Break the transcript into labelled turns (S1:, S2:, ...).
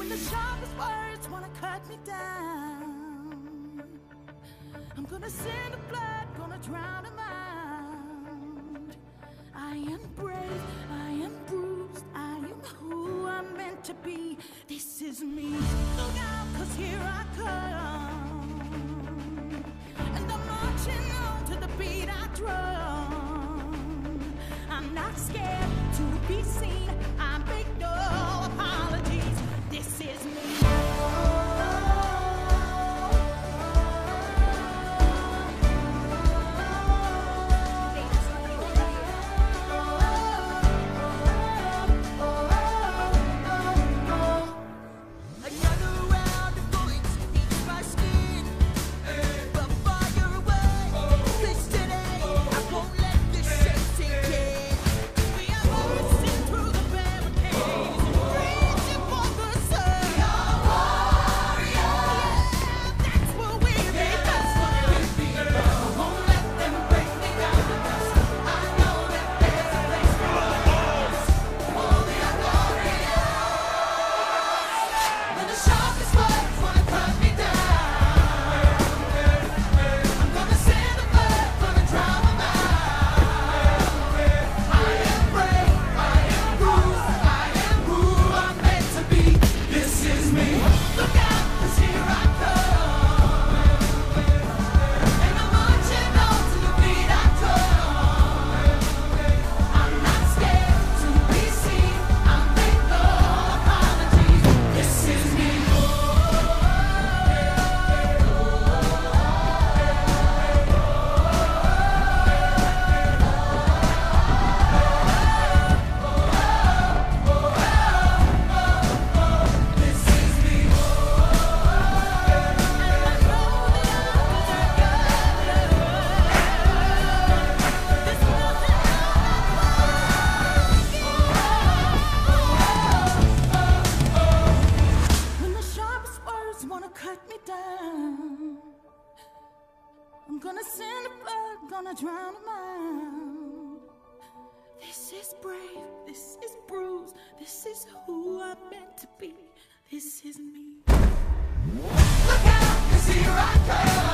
S1: When the sharpest words wanna cut me down, I'm gonna send the blood, gonna drown them out. I am brave, I am bruised, I am who I'm meant to be. This is me. Look out, cause here I come. And I'm marching on to the beat I drum. I'm not scared to be seen.
S2: cut me down. I'm gonna send a bird, gonna drown a man. This is brave, this is bruised, this is who I'm meant to be, this is me. Look out, you see here I come!